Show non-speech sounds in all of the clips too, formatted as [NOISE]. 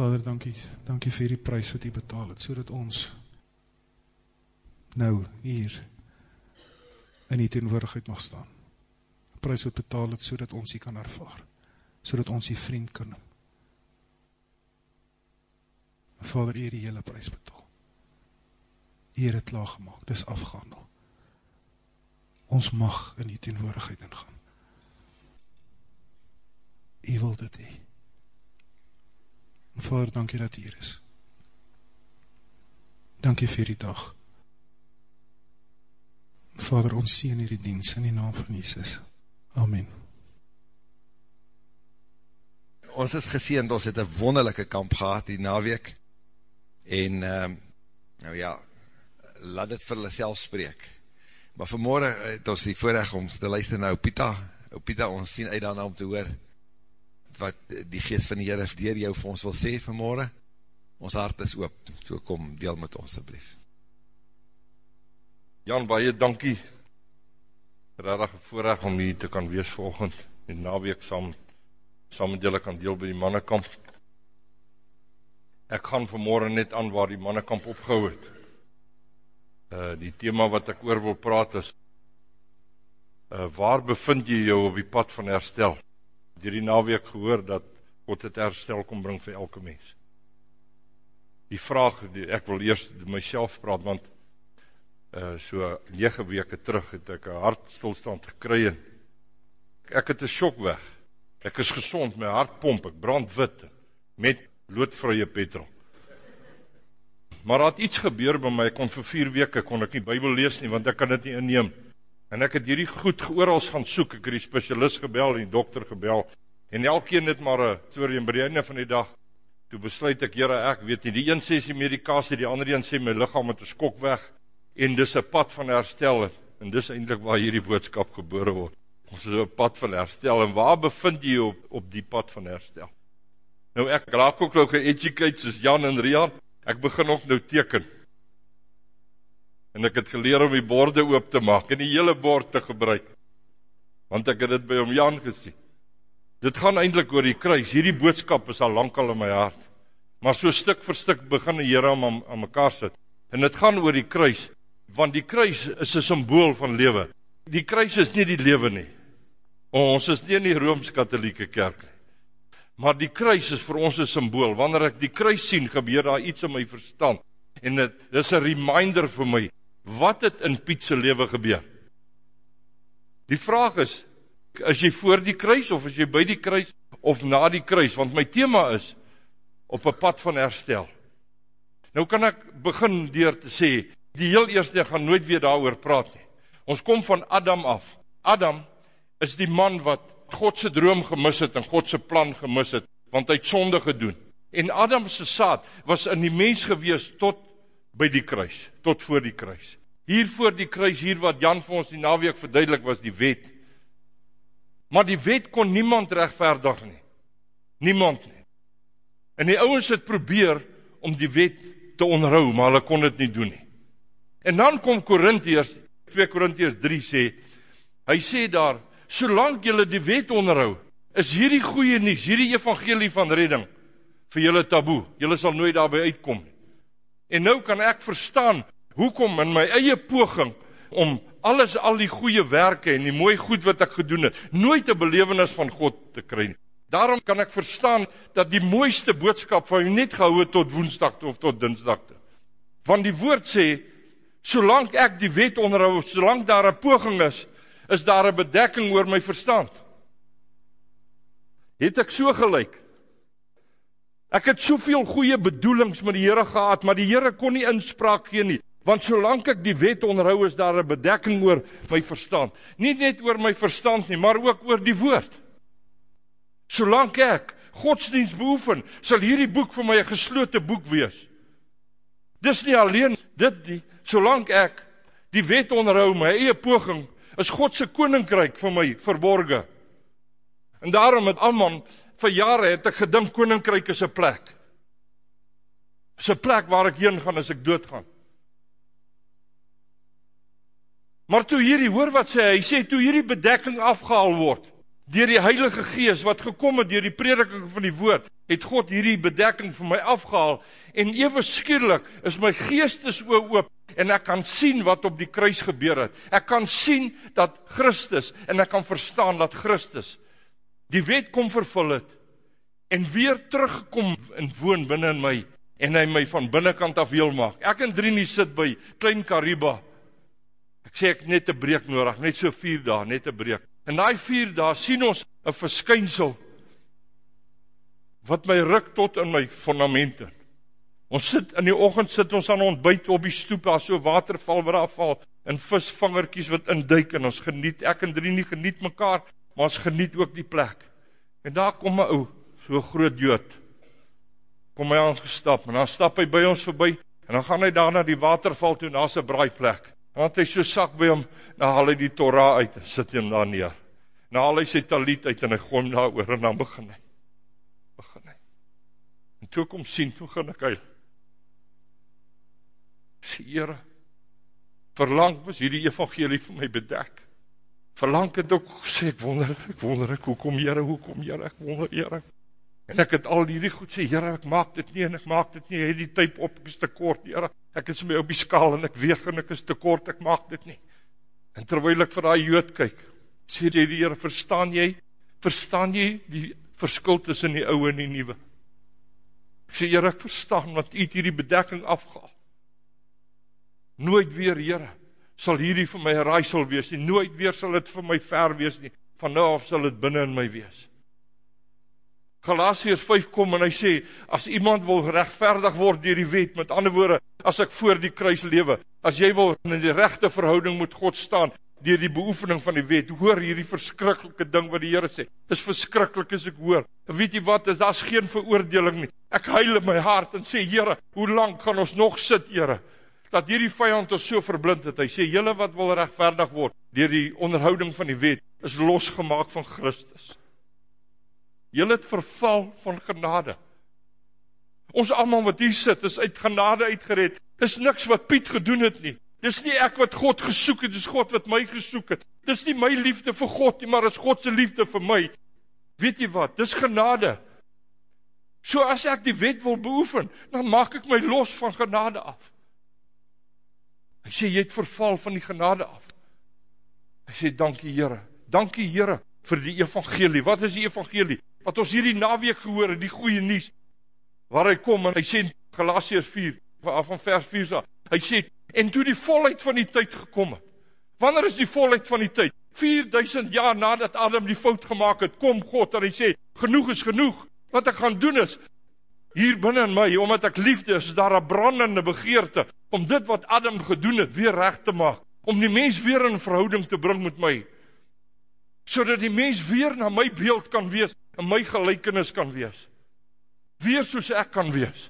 Vader, dankie, dankie vir die prijs wat u betaal het, so dat ons nou hier in die teenwoordigheid mag staan. Prijs wat betaal het, so dat ons die kan ervaar, so dat ons die vriend kan noem. Vader, u die hele prijs betaal. U het laag gemaakt, dit is afgehandel. Ons mag in die teenwoordigheid ingaan. U wil dit hee. Vader, dankie dat hier is. Dankie vir die dag. Vader, ons sien hier die dienst in die naam van Jesus. Amen. Ons is geseend, ons het een wonderlijke kamp gehad die naweek. En, um, nou ja, laat het vir hulle self spreek. Maar vanmorgen het ons die voorrecht om te luister na Opita. Opita, ons sien uit daarna om te hoor wat die geest van die Heer dier jou vir ons wil sê vanmorgen. Ons hart is oop, so kom deel met ons asblief. Jan, baie dankie. Rarig voorrecht om hier te kan wees volgend en naweek saam, saam met julle kan deel by die mannekamp. Ek gaan vanmorgen net aan waar die mannekamp opgehou het. Uh, die thema wat ek oor wil praat is, uh, waar bevind jy jou op die pad van herstel? Dier die naweek gehoor dat God het herstel kom bring vir elke mens. Die vraag, die, ek wil eerst myself praat, want uh, so 9 weke terug het ek een hartstilstand gekry en ek het een shock weg. Ek is gezond, my hart pomp, ek brand wit met loodvrye petrol. Maar had iets gebeur by my, ek kon vir 4 weke, kon ek nie bybel lees nie, want ek kan dit nie inneem. En ek het hierdie goed geoorals gaan soek, ek het die specialist gebel en die dokter gebel, en elkeen het maar een story en by die einde van die dag, toe besluit ek, jyre ek weet nie, die een sê die medikasie, die ander een sê my lichaam met een skok weg, en dis een pad van herstel, en dis eindelijk waar hierdie boodskap gebore word, ons is een pad van herstel, en waar bevind jy op, op die pad van herstel? Nou ek raak ook nou ge-educate soos Jan en Rian, ek begin ook nou teken, en ek het geleer om die borde oop te maak, en die hele bord te gebruik, want ek het dit by hom Jan gesien. Dit gaan eindelijk oor die kruis, hierdie boodskap is al lang al in my hart, maar so stuk vir stuk begin die Heere om aan, aan mekaar sit, en dit gaan oor die kruis, want die kruis is een symbool van lewe. Die kruis is nie die lewe nie, ons is nie in die Rooms-Katholieke kerk nie, maar die kruis is vir ons een symbool, wanneer ek die kruis sien, gebeur daar iets in my verstand, en dit is een reminder vir my, wat het in Piet se lewe gebeur? Die vraag is, is jy voor die kruis of is jy by die kruis of na die kruis? Want my thema is op 'n pad van herstel. Nou kan ek begin deur te sê, die heel eerste gaan nooit weer daaroor praat nie. Ons kom van Adam af. Adam is die man wat God se droom gemis het en God se plan gemis het, want hy het sonde gedoen. En Adam se saad was in die mens gewees tot by die kruis, tot voor die kruis. Hier voor die kruis, hier wat Jan vir ons die naweek verduidelik was die wet. Maar die wet kon niemand rechtvaardig nie. Niemand nie. En die ouwens het probeer om die wet te onrou, maar hulle kon het nie doen nie. En dan kom Korintiërs, 2 Korintiërs 3 sê, hy sê daar, solank julle die wet onrou, is hierdie goeie nies, hierdie evangelie van redding, vir julle taboe, julle sal nooit daarby uitkom nie. En nou kan ek verstaan, hoekom in my eie poging, om alles, al die goeie werke, en die mooi goed wat ek gedoen het, nooit een belevenis van God te kry. Daarom kan ek verstaan, dat die mooiste boodskap van u net gehou het tot woensdag of tot dinsdag. Want die woord sê, solang ek die wet onderhou, solang daar een poging is, is daar een bedekking oor my verstand. Het ek so gelijk, Ek het soveel goeie bedoelings met die Here gehad, maar die Here kon nie inspraak gee nie, want solank ek die wet onderhou is daar 'n bedekking oor my verstand. Nie net oor my verstand nie, maar ook oor die woord. Solank ek godsdienst beoefen, sal hierdie boek vir my 'n geslote boek wees. Dis nie alleen dit nie, solank ek die wet onderhou my eie poging, is God se koninkryk vir my verborge. En daarom het Amman vir jare het ek gedink koninkryk is 'n plek. Is 'n plek waar ek heen gaan as ek doodgaan. Maar toe hierdie hoor wat sê hy sê toe hierdie bedekking afgehaal word, Deur die Heilige Gees wat gekom het deur die prediking van die woord, het God hierdie bedekking vir my afgehaal en ewe skielik is my geestesoë oop en ek kan sien wat op die kruis gebeur het. Ek kan sien dat Christus en ek kan verstaan dat Christus die wet kom vervul het en weer teruggekom en woon binne in my en hy my van binnekant af heel maak. Ek en Drini sit by Klein Kariba. Ek sê ek net 'n breek nodig, net so 4 dae, net 'n breek. In daai 4 dae sien ons 'n verskynsel wat my ruk tot in my fondamente. Ons sit in die oggend sit ons aan ontbyt op die stoep, daar so waterval wat daar val en visvangertjies wat induik en ons geniet, ek en drie nie geniet mekaar, maar ons geniet ook die plek. En daar kom 'n ou, so groot Jood. Kom hy aangestap en dan stap hy by ons verby en dan gaan hy daar na die waterval toe, daar's 'n braaiplek. Dan het hy so sak by hom, dan haal hy die Torah uit en sit hom daar neer. Dan haal hy sy talit uit en hy gooi hom daaroor en dan begin hy. Begin hy. En toe kom sien, toe gaan ek huil sê Here verlang was hierdie evangelie vir my bedek verlang het ook sê ek wonder ek wonder ek hoekom Here hoekom Here ek wonder Here. En ek het al hierdie goed sê Here ek maak dit nie en ek maak dit nie. Het die tyd op ek is te kort Here. Ek is my op die skaal en ek weeg en ek is te kort ek maak dit nie. En terwyl ek vir daai Jood kyk sê jy die Here verstaan jy? Verstaan jy die verskil tussen die ou en die nuwe? Sê Here ek verstaan want u het hierdie bedekking afgehaal. Nooit weer, Here, sal hierdie vir my 'n raaisel wees nie. Nooit weer sal dit vir my ver wees nie. Van nou af sal dit binne in my wees. Galasiërs 5 kom en hy sê as iemand wil regverdig word deur die wet, met ander woorde, as ek voor die kruis lewe, as jy wil in die regte verhouding met God staan deur die beoefening van die wet, hoor hierdie verskriklike ding wat die Here sê. Dis verskriklik as ek hoor. En weet jy wat, is daar's geen veroordeling nie. Ek huil in my hart en sê Here, hoe lank gaan ons nog sit, Here? Dat hierdie vyand ons so verblind het. Hy sê julle wat wil regverdig word deur die onderhouding van die wet is losgemaak van Christus. Julle het verval van genade. Ons almal wat hier sit is uit genade uitgered. Dis niks wat Piet gedoen het nie. Dis nie ek wat God gesoek het, dis God wat my gesoek het. Dis nie my liefde vir God nie, maar is God se liefde vir my. Weet jy wat? Dis genade. So as ek die wet wil beoefen, dan maak ek my los van genade af. Hy sê jy het verval van die genade af. Hy sê dankie Here. Dankie Here vir die evangelie. Wat is die evangelie? Wat ons hierdie naweek gehoor het, die goeie nuus. Waar hy kom en hy sê Galasiërs 4 van vers 4 af. Hy sê en toe die volheid van die tyd gekom het. Wanneer is die volheid van die tyd? 4000 jaar nadat Adam die fout gemaak het, kom God en hy sê genoeg is genoeg. Wat ek gaan doen is hier binne in my omdat ek liefde is, is daar 'n brandende begeerte om dit wat Adam gedoen het weer reg te maak, om die mens weer in verhouding te bring met my. Sodat die mens weer na my beeld kan wees, en my gelykenis kan wees. Weer soos ek kan wees.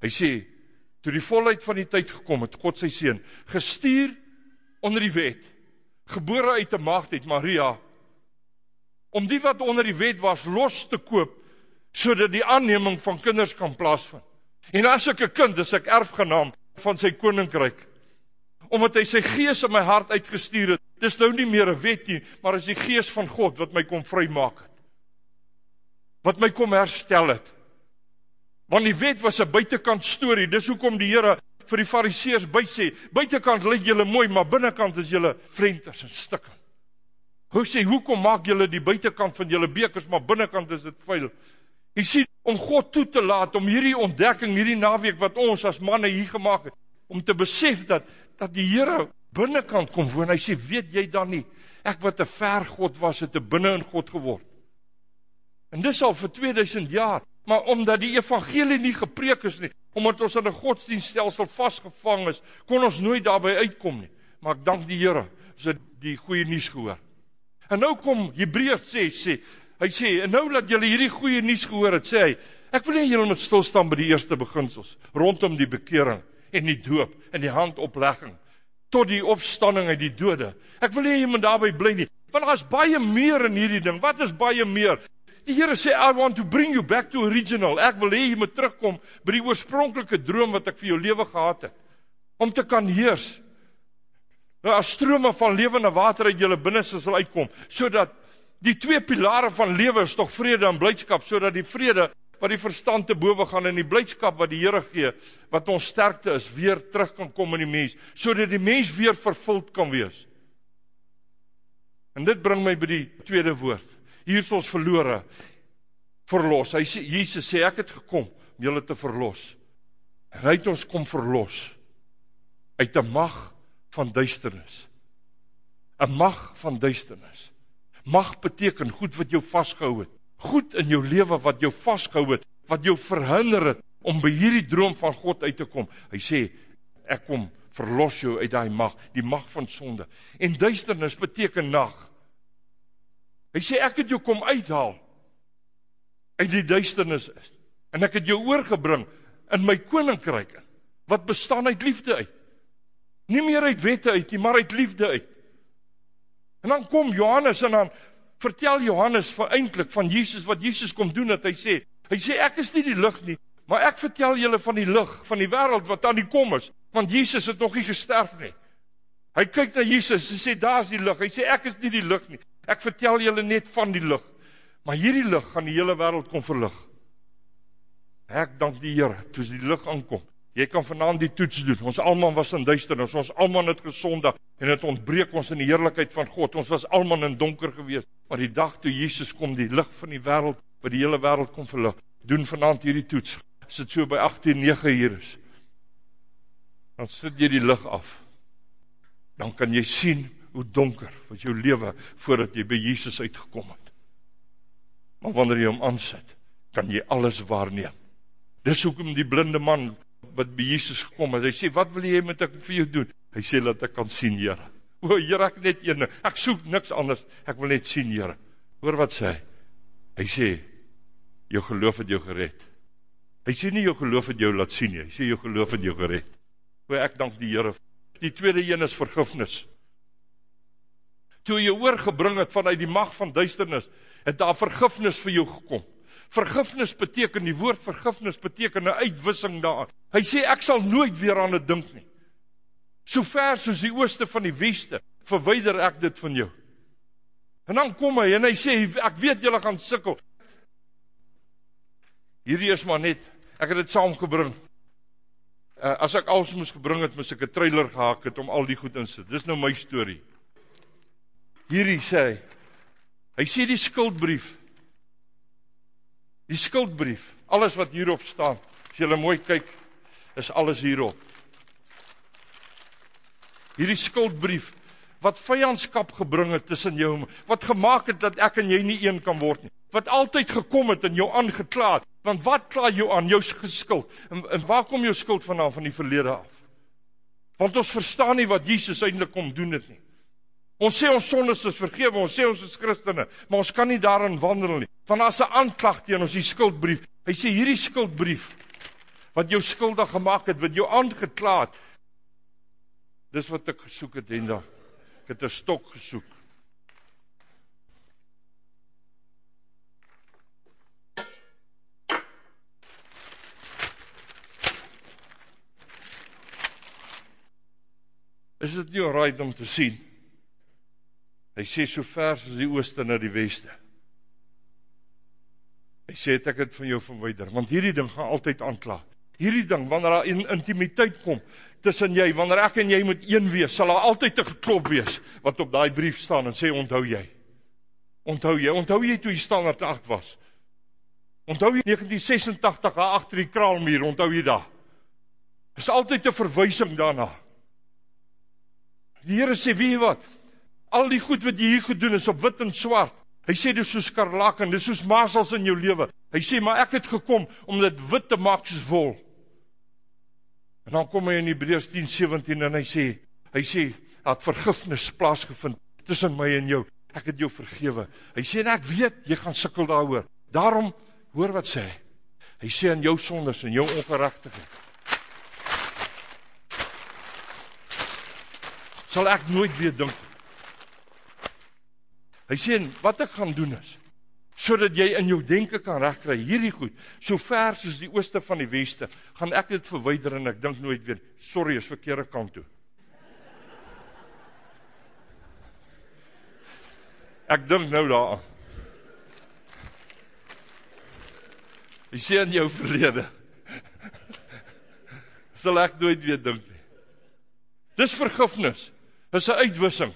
Hy sê, toe die volheid van die tyd gekom het, God sy seun, gestuur onder die wet, gebore uit 'n maagd uit Maria, om die wat onder die wet was los te koop sodat die aanneming van kinders kan plaasvind. En as ek 'n kind is, ek erfgenaam van sy koninkryk. Omdat hy sy gees in my hart uitgestuur het. Dis nou nie meer 'n wet nie, maar is die gees van God wat my kom vrymaak het. Wat my kom herstel het. Want die wet was 'n buitekant storie. Dis hoekom die Here vir die Fariseërs by sê, buitekant lyk julle mooi, maar binnekant is julle vrenters en stikken. Hoe sê hoekom maak julle die buitekant van julle bekers, maar binnekant is dit vuil? Jy sien om God toe te laat om hierdie ontdekking hierdie naweek wat ons as manne hier gemaak het om te besef dat dat die Here binnekant kom woon. Hy sê, "Weet jy dan nie ek wat 'n ver God was, het 'n binne in God geword." En dis al vir 2000 jaar, maar omdat die evangelie nie gepreek is nie, omdat ons in 'n godsdienststelsel vasgevang is, kon ons nooit daarby uitkom nie. Maar ek dank die Here, ons het die goeie nuus gehoor. En nou kom Hebreërs sê sê Hy sê, en nou dat julle hierdie goeie nuus gehoor het, sê hy, ek wil hê julle moet stil staan by die eerste beginsels rondom die bekering en die doop en die handoplegging tot die opstanding uit die dode. Ek wil hê jy moet daarby bly nie, want daar's baie meer in hierdie ding. Wat is baie meer? Die Here sê I want to bring you back to original. Ek wil hê jy moet terugkom by die oorspronklike droom wat ek vir jou lewe gehad het om te kan heers. Nou as strome van lewende water uit julle binneste sal uitkom sodat Die twee pilare van lewe is tog vrede en blydskap sodat die vrede wat die verstand te bowe gaan en die blydskap wat die Here gee, wat ons sterkte is, weer terug kan kom in die mens, sodat die mens weer vervuld kan wees. En dit bring my by die tweede woord. Hier is ons verlore. Verlos. Hy sê Jesus sê ek het gekom om julle te verlos. En hy het ons kom verlos uit 'n mag van duisternis. 'n Mag van duisternis. Mag beteken goed wat jou vasgehou het goed in jou lewe wat jou vasgehou het, wat jou verhinder het om by hierdie droom van God uit te kom. Hy sê ek kom verlos jou uit daai mag, die mag van sonde. En duisternis beteken nag. Hy sê ek het jou kom uithaal uit die duisternis is en ek het jou oorgebring in my koninkryk wat bestaan uit liefde uit. Nie meer uit wette uit nie, maar uit liefde uit. En dan kom Johannes en dan vertel Johannes van eintlik van Jesus wat Jesus kom doen dat hy sê, hy sê ek is nie die lig nie, maar ek vertel julle van die lig van die wêreld wat aan die kom is, want Jesus het nog nie gesterf nie. Hy kyk na Jesus en sê daar's die lig. Hy sê ek is nie die lig nie. Ek vertel julle net van die lig. Maar hierdie lig gaan die hele wêreld kom verlig. Ek dank die Here toe die lig aankom. Jy kan vanaand die toets doen. Ons almal was in duisternis. Ons almal het gesondag en dit ontbreek ons in die heerlikheid van God. Ons was almal in donker gewees. Maar die dag toe Jesus kom, die lig van die wêreld, wat die hele wêreld kom verlig, doen vanaand hierdie toets. As dit so by 18:09 hier is, dan sit jy die lig af. Dan kan jy sien hoe donker was jou lewe voordat jy by Jesus uitgekom het. Maar wanneer jy hom aansit, kan jy alles waarneem. Dis hoekom die blinde man wat by Jesus gekom het. Hy sê, "Wat wil jy met ek vir jou doen?" Hy sê, "Laat ek kan sien, Here." O, Here, ek net een. Ek soek niks anders. Ek wil net sien, Here. Hoor wat sê hy? Hy sê, "Jou geloof het jou gered." Hy sê nie jou geloof het jou laat sien nie. Hy sê jou geloof het jou gered. O, ek dank die Here. Die tweede een is vergifnis. Toe jy oorgebring het vanuit die mag van duisternis, het daar vergifnis vir jou gekom. Vergifnis beteken die woord vergifnis beteken 'n uitwissing daaraan. Hy sê ek sal nooit weer aan dit dink nie. So ver soos die ooste van die weste, verwyder ek dit van jou. En dan kom hy en hy sê ek weet julle gaan sukkel. Hierdie is maar net ek het dit saamgebring. Uh, as ek alles moes gebring het, moes ek 'n trailer gehak het om al die goed in sit. Dis nou my storie. Hierdie sê hy. Hy sê die skuldbrief Die skuldbrief, alles wat hierop staan. As jy mooi kyk, is alles hierop. Hierdie skuldbrief wat vyandskap gebring het tussen jou wat gemaak het dat ek en jy nie een kan word nie. Wat altyd gekom het en jou aangekla het. Want wat kla jou aan? Jou skuld. En, en waar kom jou skuld vandaan van die verlede af? Want ons verstaan nie wat Jesus eintlik kom doen dit nie. Ons sê ons sondes is vergewe, ons sê ons is Christene, maar ons kan nie daarin wandel nie. Want as 'n aanklag teen ons die skuldbrief. Hy sê hierdie skuldbrief wat jou skuldig gemaak het, wat jou aangekla het. Dis wat ek gesoek het en dan ek het 'n stok gesoek. Is dit nie reg om te sien? Hy sê so ver as die ooste na die weste. Hy sê het ek dit van jou verwyder, want hierdie ding gaan altyd aankla. Hierdie ding wanneer daar in intimiteit kom tussen jy, wanneer ek en jy moet een wees, sal daar altyd 'n geklop wees wat op daai brief staan en sê onthou jy. Onthou jy, onthou jy toe jy standaard 8 was. Onthou jy 1986 daar agter die kraalmuur, onthou jy daai? Is altyd 'n verwysing daarna. Die Here sê wie wat? Al die goed wat jy hier gedoen is op wit en swart. Hy sê dis soos skarlak en dis soos masels in jou lewe. Hy sê maar ek het gekom om dit wit te maak soos wol. En dan kom hy in Hebreërs 10:17 en hy sê, hy sê dat vergifnis plaasgevind tussen my en jou. Ek het jou vergewe. Hy sê en ek weet jy gaan sukkel daaroor. Daarom hoor wat sê hy. Hy sê aan jou sondes en jou ongeregtigheid. Sal ek nooit weer dink Hy sê wat ek gaan doen is sodat jy in jou denke kan regkry hierdie goed so ver soos die ooste van die weste gaan ek dit verwyder en ek dink nooit weer sorry is verkeerde kant toe Ek dink nou daaraan. Jy sê in jou verlede. [LAUGHS] Sal ek nooit weer dink nie. Dis vergifnis. Dis 'n uitwissing.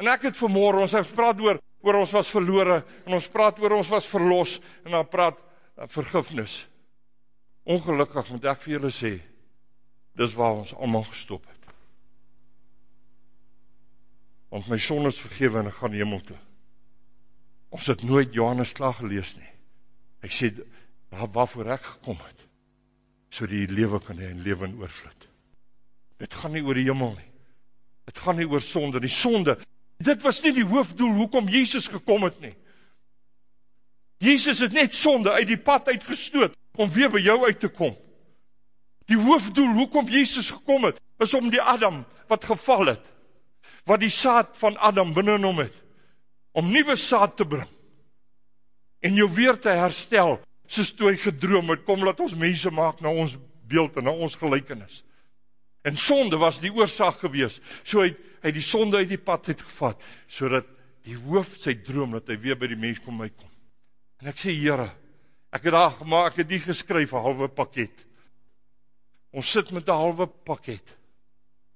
En ek het vanmôre ons het praat oor oor ons was verlore en ons praat oor ons was verlos en dan praat uh, vergifnis. Ongelukkig moet ek vir julle sê dis waar ons almal gestop het. Want my sonde is vergewe en ek gaan hemel toe. Ons het nooit Johannes klaar gelees nie. Hy sê daar waarvoor ek gekom het so die lewe kan hê en lewe in oorvloed. Dit gaan nie oor die hemel nie. Dit gaan nie oor sonde nie. Sonde, dit was nie die hoofdoel hoekom Jesus gekom het nie. Jesus het net sonde uit die pad uitgestoot om weer by jou uit te kom. Die hoofdoel hoekom Jesus gekom het, is om die Adam wat geval het, wat die saad van Adam binne in hom het, om nuwe saad te bring en jou weer te herstel soos toe hy gedroom het kom laat ons mense maak na ons beeld en na ons gelykenis. En sonde was die oorsaak gewees. So hy hy die sonde uit die pad het gevat sodat die hoof sy droom dat hy weer by die mens kom uitkom. En ek sê Here, ek het daar gemaak, ek het nie geskryf 'n halwe pakket. Ons sit met 'n halwe pakket.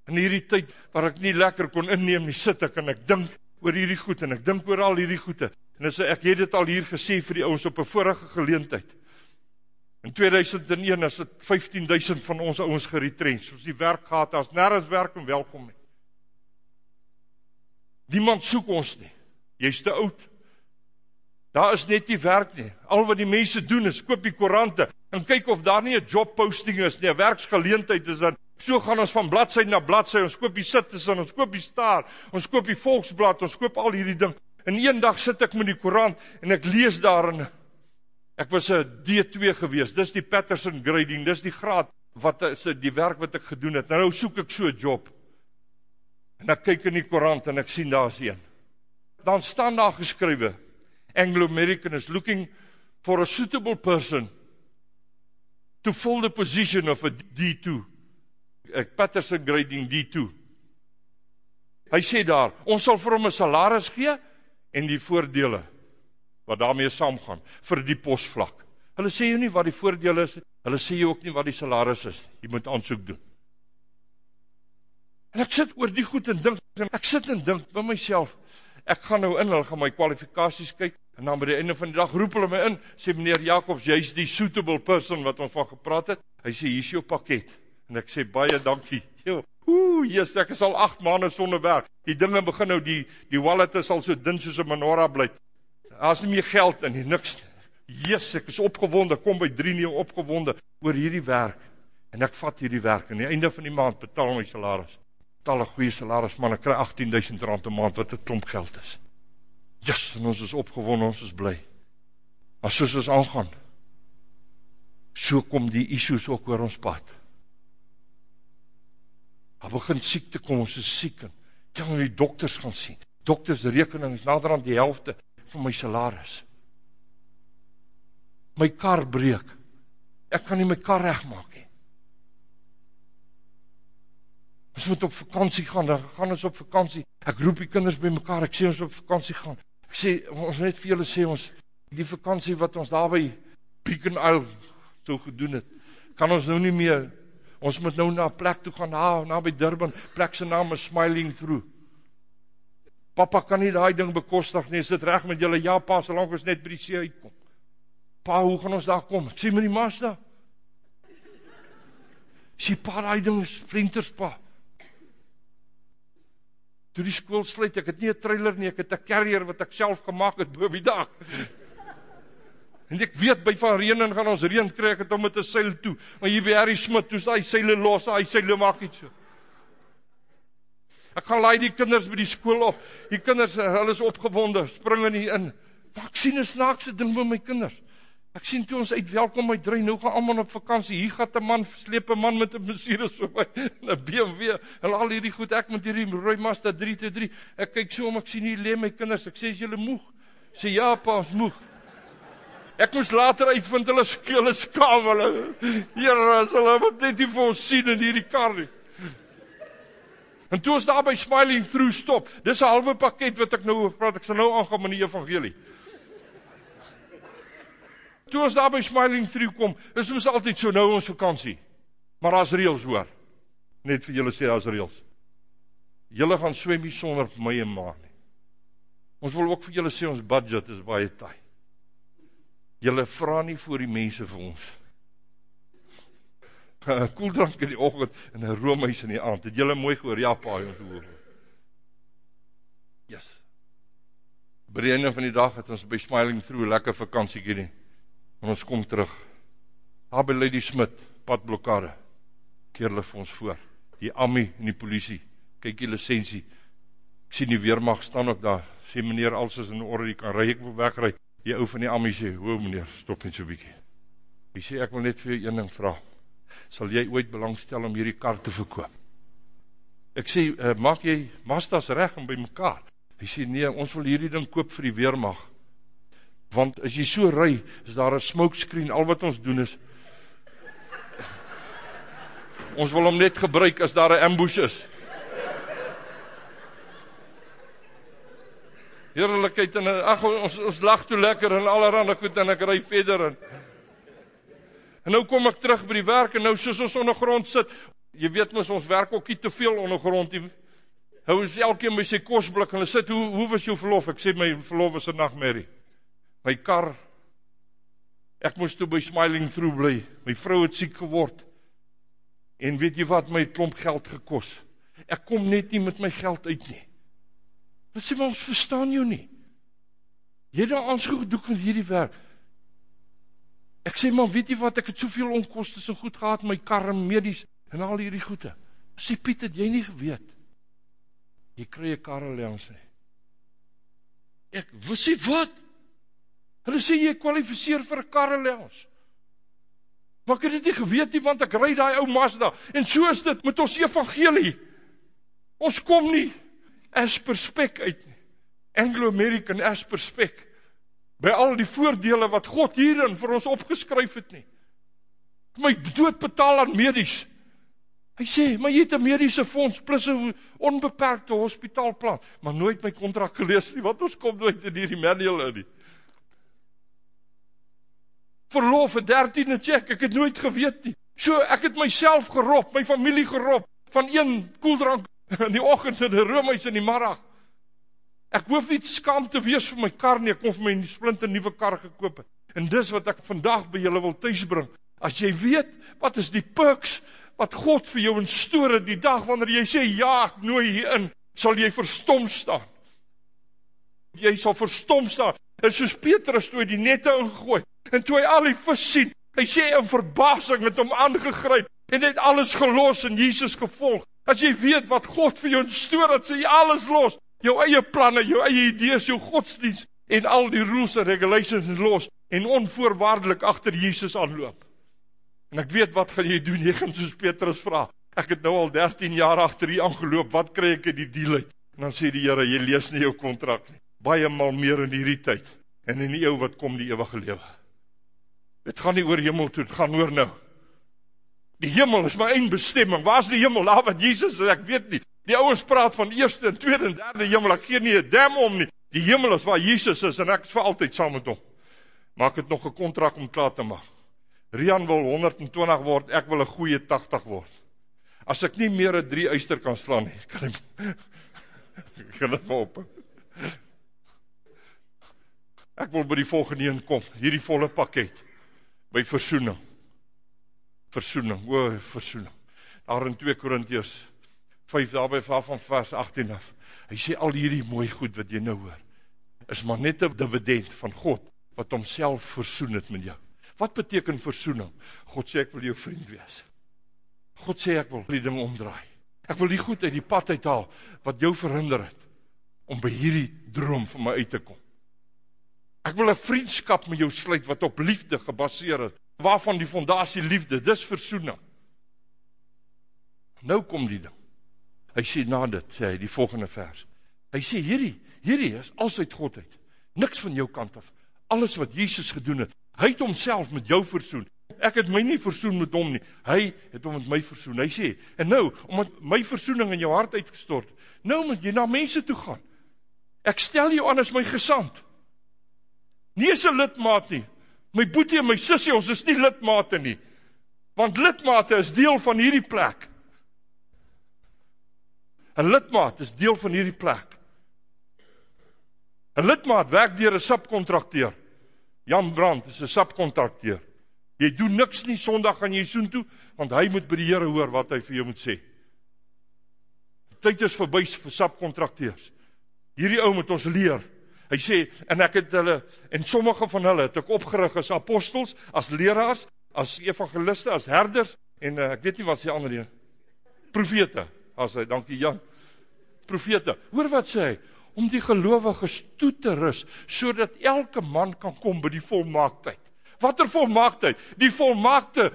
In hierdie tyd waar ek nie lekker kon inneem nie, sit ek en ek dink oor hierdie goed en ek dink oor al hierdie goede. En as ek het dit al hier gesê vir die ouens op 'n vorige geleentheid. In 2001 is dit 15000 van ons ouens geretrens. Ons die werk gehad, daar's nêrens werk en welkom nie. Niemand soek ons nie. Jy's te oud. Daar is net nie werk nie. Al wat die mense doen is koop die koerante en kyk of daar nie 'n job posting is nie, 'n werksgeleentheid is dan. So gaan ons van bladsy na bladsy, ons koop die Citizen, ons koop die Star, ons koop die Volksblad, ons koop al hierdie ding. En eendag sit ek met die koerant en ek lees daarin ek was 'n D2 gewees. Dis die Patterson grading, dis die graad wat is die werk wat ek gedoen het. Nou nou soek ek so 'n job. En ek kyk in die koerant en ek sien daar's een. Dan staan daar geskrywe Anglo American is looking for a suitable person to fill the position of a D2. Ek Patterson grading D2. Hy sê daar, ons sal vir hom 'n salaris gee en die voordele wat daarmee saamgaan vir die posvlak. Hulle sê jou nie wat die voordele is, hulle sê jou ook nie wat die salaris is. Jy moet aansoek doen. En ek sit oor die goed en dink en ek sit en dink by myself, ek gaan nou in, hulle gaan my kwalifikasies kyk en dan by die einde van die dag roep hulle my in, sê meneer Jacobs, jy's die suitable person wat ons van gepraat het. Hy sê hier's jou pakket. En ek sê baie dankie. Jo, ooh, Jesus, ek is al 8 maande sonder werk. Die dinge begin nou die die wallet is al so dun soos 'n menorah bly. Daar's nie meer geld in nie, niks. Jesus, ek is opgewonde, kom by 3 nie opgewonde oor hierdie werk. En ek vat hierdie werk en aan die einde van die maand betaal my salaris. Betaal 'n goeie salaris, man, ek kry 18000 rand 'n maand wat 'n klomp geld is. Jesus, en ons is opgewonde, ons is bly. Maar soos ons aangaan, so kom die issues ook oor ons pad. Daar begin siekte kom, ons is siek en jy moet die dokters gaan sien. Dokters rekening is nader aan die helfte van my salaris. My kar breek. Ek kan nie my kar regmaak nie. Ons moet op vakansie gaan, dan gaan ons op vakansie. Ek roep die kinders bymekaar, ek sê ons op vakansie gaan. Ek sê ons net vir julle sê ons die vakansie wat ons daar by Beacon Isle so gedoen het, kan ons nou nie meer Ons moet nou na 'n plek toe gaan, na naby Durban. Plek se naam is Smiling Through. Pappa kan nie daai ding bekostig nie. Is dit reg met julle? Ja, pa, solank ons net by die see uitkom. Pa, hoe gaan ons daar kom? Sien my die Mazda. Sien pa, daai ding is flinters pa. Toe die skool sluit, ek het nie 'n trailer nie, ek het 'n carrier wat ek self gemaak het bo die dak. En ek weet by van reën en gaan ons reën kry ek het hom met 'n seil toe. Maar hier by Harry Smit, toe's hy seile los, hy seile maak iets so. Ek gaan laai die kinders by die skool op. Die kinders, hulle is opgewonde, spring in hier in. Maar ek sien 'n snaakse ding by my kinders. Ek sien toe ons uit welkom my drie nou gaan almal op vakansie. Hier gaan 'n man sleep 'n man met 'n Mercedes verby, [LAUGHS] 'n BMW en al hierdie goed. Ek met hierdie rooi Mazda 323. Ek kyk so om ek sien hier lê my kinders. Ek sê as julle moeg. Sê ja pa, ons moeg. Ek moes later uitvind hulle skille skaam hulle. Here, as hulle wat net nie vir ons sien in hierdie kar nie. En toe ons daar by Smiling Through stop, dis 'n halwe pakket wat ek nou oor praat, ek sal nou aangaan met die evangelie. Toe ons daar by Smiling Through kom, is ons altyd so nou ons vakansie. Maar daar's reëls hoor. Net vir julle sê daar's reëls. Julle gaan swem nie sonder my en ma nie. Ons wil ook vir julle sê ons budget is baie taai. Julle vra nie vir die mense vir ons. 'n [LAUGHS] Koeldrank in die oggend en 'n roomys in die aand. Het julle mooi gehoor? Ja, pa, ons hoor. Yes. Breene van die dag het ons by Smiling Through lekker vakansie gedoen. En ons kom terug. Daar by Lady Smit, padblokkade. Keer hulle vir ons voor. Die AMI en die polisie. Kyk die lisensie. Ek sien die weermag staan ook daar. Sê meneer, alles is in orde, jy kan ry, ek wil wegry. Die ou van die AMI sê, "Ho meneer, stop net so 'n bietjie." Hy sê ek wil net vir jou een ding vra. Sal jy ooit belangstel om hierdie kar te verkoop? Ek sê, uh, "Maak jy Mazda's reg om by mekaar?" Hy sê, "Nee, ons wil hierdie ding koop vir die weermag." Want as jy so ry, is daar 'n smoke screen. Al wat ons doen is [LAUGHS] ons wil hom net gebruik as daar 'n ambush is. Heerlikheid en ag ons ons lag toe lekker en allerhande goed en ek ry verder en En nou kom ek terug by die werk en nou soos ons ondergrond sit, jy weet mos ons werk ook nie te veel ondergrond nie. Hou ons elkeen by sy kosblik en hulle sit, "Hoe hoe was jou verlof?" Ek sê my verlof was 'n nagmerrie. My kar ek moes toe by Smiling Through bly. My vrou het siek geword. En weet jy wat my klomp geld gekos? Ek kom net nie met my geld uit nie. Wat sê maar ons verstaan jou nie. Jy het nou ons gedoen met hierdie werk. Ek sê maar weet jy wat ek het soveel onkoste en goed gehad my kar en medies en al hierdie goede. Sê Piet het jy nie geweet. Jy kry 'n kar allowance nie. Ek wist nie wat. Hulle sê jy kwalifiseer vir 'n kar allowance. Maar ek het dit nie geweet nie want ek ry daai ou Mazda en so is dit met ons evangelie. Ons kom nie as perspek uit nie. Anglo-American as perspek by al die voordele wat God hierin vir ons opgeskryf het nie. My dood betaal aan medies. Hy sê, "Maar jy het 'n mediese fonds plus 'n onbeperkte hospitaalplan, maar nooit my kontrak gelees nie, want ons kom nooit in hierdie manual in nie." Verlof vir 13de check, ek het nooit geweet nie. So ek het myself gerop, my familie gerop van een koeldrank in die oggend en 'n roomys in die middag. Ek hoef nie skaam te wees vir my kar nie, ek kon vir my 'n splinte nuwe kar gekoop het. En dis wat ek vandag by julle wil tuisbring. As jy weet wat is die perks wat God vir jou instoor het die dag wanneer jy sê ja, ek nooi hier in, sal jy verstom staan. Jy sal verstom staan. En soos Petrus toe die nette ingooi en toe hy al die vis sien, hy sê in verbasing het hom aangegryp en het alles gelos en Jesus gevolg. As jy weet wat God vir jou instoor het, sê jy alles los jou eie planne, jou eie idees, jou godsdiens en al die rules and regulations en los en onvoorwaardelik agter Jesus aanloop. En ek weet wat gaan jy doen? Jy gaan soos Petrus vra. Ek het nou al 13 jaar agter U aangeloop. Wat kry ek uit die deal uit? En dan sê die Here, jy lees nie jou kontrak nie. Baie maal meer in hierdie tyd en in die eeu wat kom die ewige lewe. Dit gaan nie oor hemel toe, dit gaan oor nou. Die hemel is my eindbestemming. Waar's die hemel? Daar wat Jesus is, ek weet nie. Die ouens praat van eerste en tweede en derde hemel. Ek gee nie 'n dam om nie. Die hemel is waar Jesus is en ek is vir altyd saam met hom. Maak dit nog 'n kontrak om klaar te maak. Rian wil 120 word, ek wil 'n goeie 80 word. As ek nie meer 'n 3 uister kan slaan nie, [LAUGHS] kan ek kan dit maar op. Ek wil by die volgende een kom, hierdie volle pakket by versoening. Versoening, o, versoening. Daar in 2 Korintiërs 5 daarby van vers 18 af. Hy sê al hierdie mooi goed wat jy nou hoor is maar net 'n dividend van God wat homself versoen het met jou. Wat beteken versoening? God sê ek wil jou vriend wees. God sê ek wil die ding omdraai. Ek wil die goed uit die pad uithaal wat jou verhinder het om by hierdie droom van my uit te kom. Ek wil 'n vriendskap met jou sluit wat op liefde gebaseer is, waarvan die fondasie liefde, dis versoening. Nou kom die ding. Hy sê na dit, sê hy die volgende vers. Hy sê hierdie, hierdie is alsuit God uit. Niks van jou kant af. Alles wat Jesus gedoen het, hy het homself met jou versoen. Ek het my nie versoen met hom nie. Hy het hom met my versoen. Hy sê, en nou, omdat my versoening in jou hart uitgestort, nou moet jy na mense toe gaan. Ek stel jou aan as my gesant. Nie as 'n lidmaat nie. My boetie en my sussie, ons is nie lidmate nie. Want lidmate is deel van hierdie plek. 'n Lidmaat is deel van hierdie plek. 'n Lidmaat werk deur 'n subkontrakteur. Jan Brandt is 'n subkontrakteur. Jy doen niks nie Sondag gaan jy soontoe want hy moet by die Here hoor wat hy vir jou moet sê. Tyd is verby vir subkontrakteurs. Hierdie ou moet ons leer. Hy sê en ek het hulle en sommige van hulle het ek opgerig as apostels, as leraars, as evangeliste, as herders en uh, ek weet nie wat se ander een. Profete. As hy dankie Jan. Profete. Hoor wat sê hy? Om die gelowiges toe te rus sodat elke man kan kom by die volmaaktheid. Watter volmaaktheid? Die volmaakte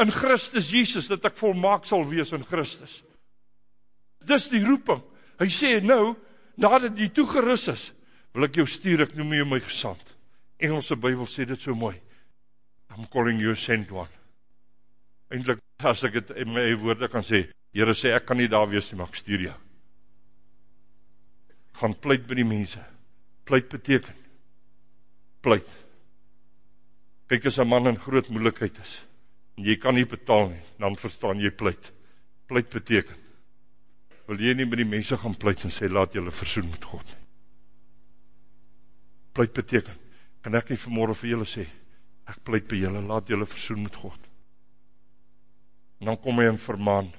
in Christus Jesus dat ek volmaak sal wees in Christus. Dis die roeping. Hy sê nou nadat jy toegerus is, wil ek jou stuur, ek noem jou my gesant. Engelse Bybel sê dit so mooi. I'm calling you sent one. Eintlik as ek dit in my woorde kan sê, Here sê ek kan nie daar wees nie, maar ek stuur jou. Gaan pleit by die mense. Pleit beteken pleit. Kyk as 'n man in groot moeilikheid is en jy kan nie betaal nie, dan verstaan jy pleit. Pleit beteken wil jy nie met die mense gaan pleit en sê laat julle versoen met God nie. Pleit beteken kan ek nie vanmôre vir julle sê ek pleit by julle laat julle versoen met God. En dan kom hy en vermaan.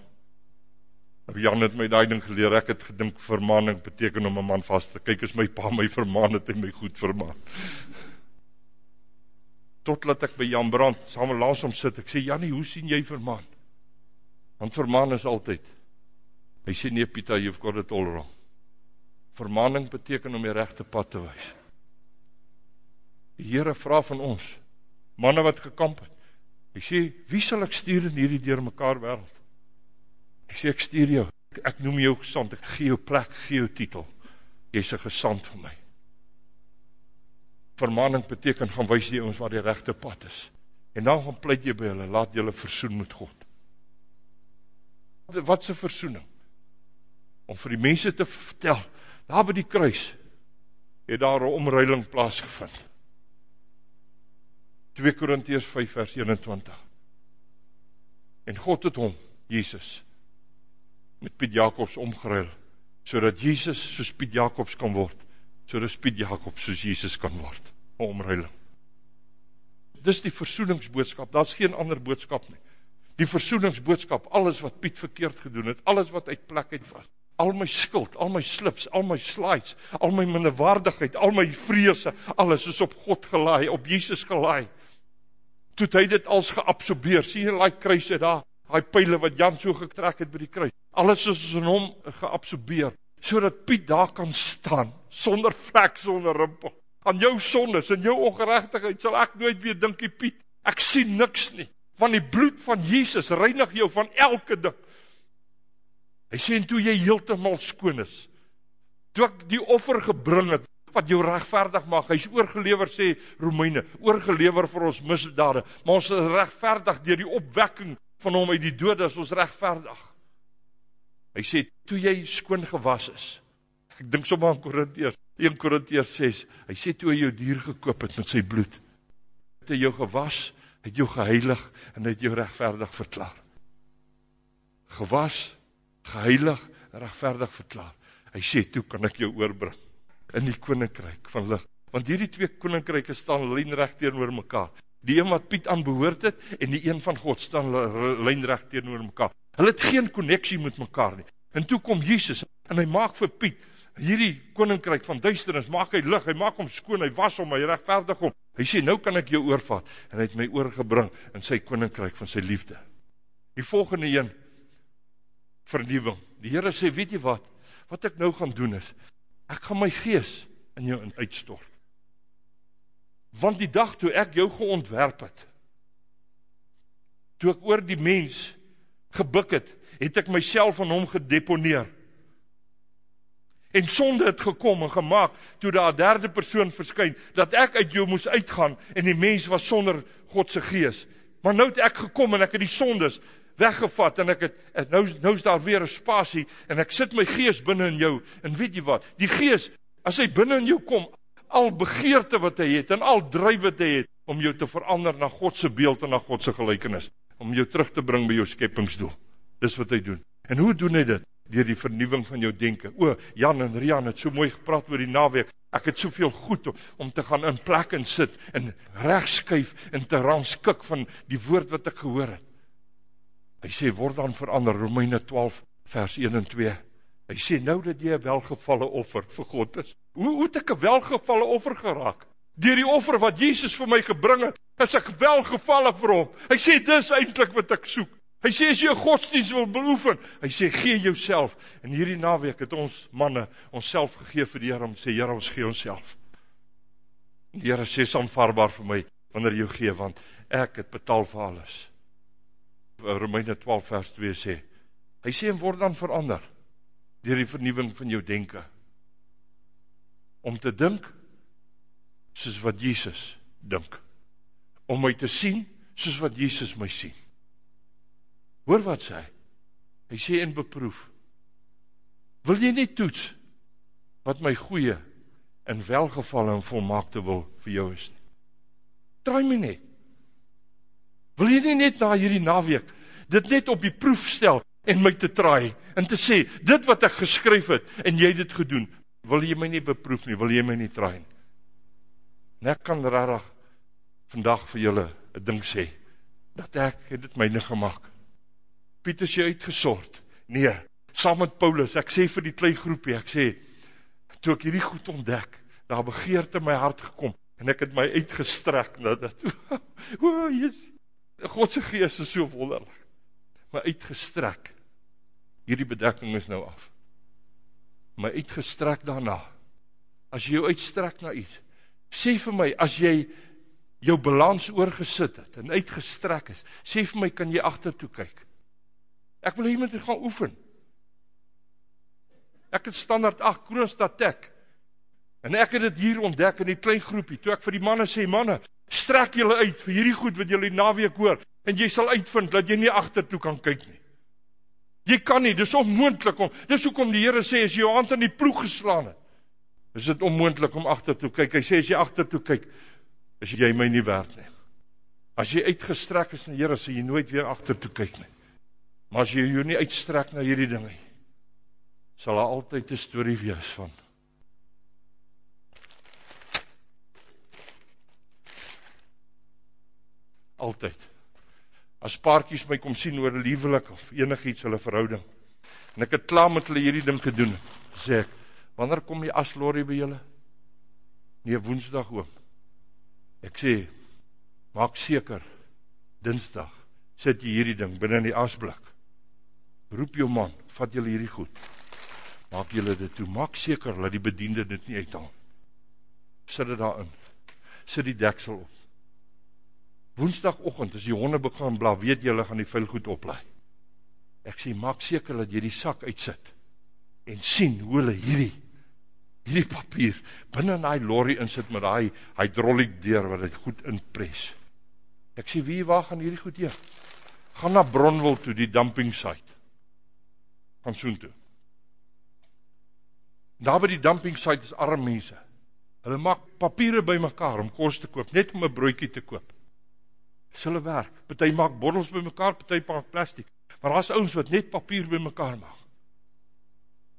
Jan het my daai ding geleer. Ek het gedink vermaaning beteken om 'n man vas te kyk as my pa my vermaan het en my goed vermaan totdat ek by Jan Brand saam langs hom sit. Ek sê Janie, hoe sien jy vermaan? Want vermaan is altyd. Hy sê nee Pieter, you've got it all wrong. Vermaaning beteken om die regte pad te wys. Die Here vra van ons, manne wat gekamp het. Hy sê, wie sal ek stuur in hierdie deurmekaar wêreld? Hy sê ek stuur jou. Ek noem jou gesant. Ek gee jou plek, gee jou titel. Jy's 'n gesant vir my vermaning beteken gaan wys die ouens waar die regte pad is. En dan gaan pleit jy by hulle, laat julle versoen met God. Wat 'n versoening? Om vir die mense te vertel, daar by die kruis het daar 'n omruiling plaasgevind. 2 Korintiërs 5 vers 21. En God het hom, Jesus, met Piet Jacobs omgeruil sodat Jesus soos Piet Jacobs kan word so dis Piet Jakob soos Jesus kan word, omruiling. Dis die versoeningsboodskap, daar's geen ander boodskap nie. Die versoeningsboodskap, alles wat Piet verkeerd gedoen het, alles wat uit plek uit was, al my skuld, al my slips, al my slides, al my minderwaardigheid, al my vrese, alles is op God gelaai, op Jesus gelaai. Toe hy dit als geabsorbeer, sien jy daai kruise daar, daai pile wat Jan so getrek het by die kruis. Alles is in hom geabsorbeer sodat Piet daar kan staan sonder vlek, sonder rimpel. Aan jou sondes en jou ongeregtigheid sal ek nooit weer dink, Piet. Ek sien niks nie, want die bloed van Jesus reinig jou van elke ding. Hy sê en toe jy heeltemal skoon is, toe ek die offer gebring het wat jou regverdig maak. Hy's oorgelewer sê Romeine, oorgelewer vir ons misdade, maar ons is regverdig deur die opwekking van hom uit die dood, as ons regverdig. Hy sê toe jy skoon gewas is. Ek dink sommer aan Korintiërs, 1 Korintiërs 6. Hy sê toe hy jou dier gekoop het met sy bloed. Het hy jou gewas, het jou geheilig en het jou regverdig verklaar. Gewas, geheilig, regverdig verklaar. Hy sê toe kan ek jou oorbring in die koninkryk van lig. Want hierdie twee koninkryke staan lynreg teenoor mekaar. Die een wat Piet aan behoort het en die een van God staan lynreg teenoor mekaar. Hulle het geen koneksie met mekaar nie. En toe kom Jesus en hy maak vir Piet hierdie koninkryk van duisternis, maak hy lig, hy maak hom skoon, hy was hom, hy regverdig hom. Hy sê nou kan ek jou oorvat en hy het my oorgebring in sy koninkryk van sy liefde. Die volgende een vernuwing. Die Here sê, weet jy wat? Wat ek nou gaan doen is ek gaan my gees in jou uitstort. Want die dag toe ek jou geontwerp het, toe ek oor die mens gebuk het, het ek myself aan hom gedeponeer. En sonde het gekom en gemaak toe daar 'n derde persoon verskyn dat ek uit jou moes uitgaan en die mens was sonder God se gees. Maar nou het ek gekom en ek het die sondes weggevat en ek het en nou nou is daar weer 'n spasie en ek sit my gees binne in jou en weet jy wat? Die gees as hy binne in jou kom, al begeerte wat hy het en al dryf wat hy het om jou te verander na God se beeld en na God se gelykenis, om jou terug te bring by jou skepingsdoel. Dis wat hy doen. En hoe doen hy dit? Deur die vernuwing van jou denke. O, Jan en Rian het so mooi gepraat oor die naweek. Ek het soveel goed om, om te gaan in plek en sit en regskuif en te rangskik van die woord wat ek gehoor het. Hy sê word dan verander Romeine 12 vers 1 en 2. Hy sê nou dat jy 'n welgevalle offer vir God is. Hoe hoe het ek 'n welgevalle offer geraak? Deur die offer wat Jesus vir my gebring het, is ek welgevalle vir hom. Hy sê dis eintlik wat ek soek. Hy sê as jy godsdienst wil beoefen, hy sê gee jouself. En hierdie naweek het ons manne onsself gegee vir die Here om sê Here ons gee onsself. Die Here sê saamvaarbaar vir my wanneer jy gee want ek het betaal vir alles. Romeine 12 vers 2 sê, hy sê en word dan verander deur die vernuwing van jou denke. Om te dink soos wat Jesus dink. Om my te sien soos wat Jesus my sien. Hoor wat sê hy? Hy sê en beproef. Wil jy nie toets wat my goeie en welgevalle en volmaakte wil vir jou is nie? Try my net. Wil jy nie net na hierdie naweek dit net op die proef stel en my te traai en te sê dit wat ek geskryf het en jy dit gedoen, wil jy my nie beproef nie, wil jy my nie traai nie. En ek kan regtig vandag vir julle 'n ding sê dat ek het dit myne gemaak. Pieter jy uitgesort. Nee, saam met Paulus, ek sê vir die klein groepie, ek sê toe ek hierdie goed ontdek, daar begeerte in my hart gekom en ek het my uitgestrek na dit. [LAUGHS] O, Jesus. God se gees is so wonderlik. Maar uitgestrek. Hierdie bedekking is nou af. Maar uitgestrek daarna. As jy jou uitstrek na iets, sê vir my as jy jou balans oorgesit het en uitgestrek is, sê vir my kan jy agtertoe kyk. Ek wil moet gaan oefen. Ek het standaard 8 Kroonstad Tech. En ek het dit hier ontdek in die klein groepie. Toe ek vir die manne sê, manne, strek julle uit vir hierdie goed wat julle naweek hoor en jy sal uitvind dat jy nie agtertoe kan kyk nie. Jy kan nie, dis onmoontlik om. Dis hoekom die Here sê as jy jou hand in die ploeg geslaan het, is dit onmoontlik om agtertoe kyk. Hy sê as jy agtertoe kyk, is jy my nie werd nie. As jy uitgestrek is na die Here, sal jy nooit weer agtertoe kyk nie. Maar as jy jou nie uitstrek na hierdie dinge nie, sal daar altyd 'n storie wees van altyd. As paartjies my kom sien oor 'n lieflik of enigiets hulle verhouding. En ek het klaar met hulle hierdie ding gedoen. Sê ek, "Wanneer kom die aslorry by julle?" Nee, Woensdag oom. Ek sê, "Maak seker Dinsdag sit jy hierdie ding binne in die asblik. Roep jou man, vat julle hierdie goed. Maak julle dit toe. Maak seker dat die bediende dit nie uithaal. Sit dit daarin. Sit die deksel op. Woensdagoggend as die honde begin blaf, weet jy hulle gaan die vuil goed oplaai. Ek sê maak seker dat jy die sak uitsit en sien hoe hulle hierdie hierdie papier binne in daai lorry insit met daai hydrauliek deur wat dit goed inpres. Ek sê wie waar gaan hierdie goed heen? Gaan na Bronwil toe, die dumping site. Gaan soontoe. Daar by die dumping site is arme mense. Hulle maak papiere bymekaar om kos te koop, net om 'n broodjie te koop is hulle werk. Party maak bottels bymekaar, party maak plastiek. Maar daar's ouens wat net papier bymekaar maak.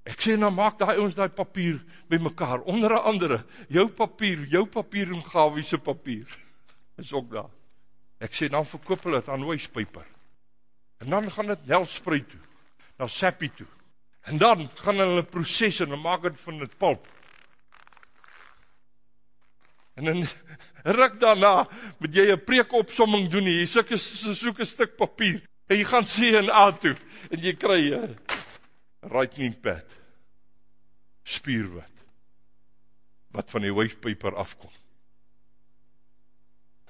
Ek sê nou maak daai ouens daai papier bymekaar. Onder andere jou papier, jou papier en Gawie se papier [LAUGHS] is ook daar. Ek sê dan verkoop hulle dit aan Wyspaper. En dan gaan dit Nelspruit toe, na Sappi toe. En dan gaan hulle proses en maak dit van dit pulp. En in ruk daarna moet jy 'n preekopsomming doen hier. Sulke soek 'n stuk papier en jy gaan sien in A toe en jy kry 'n writing pad. Spierwit wat van die wastepaper afkom.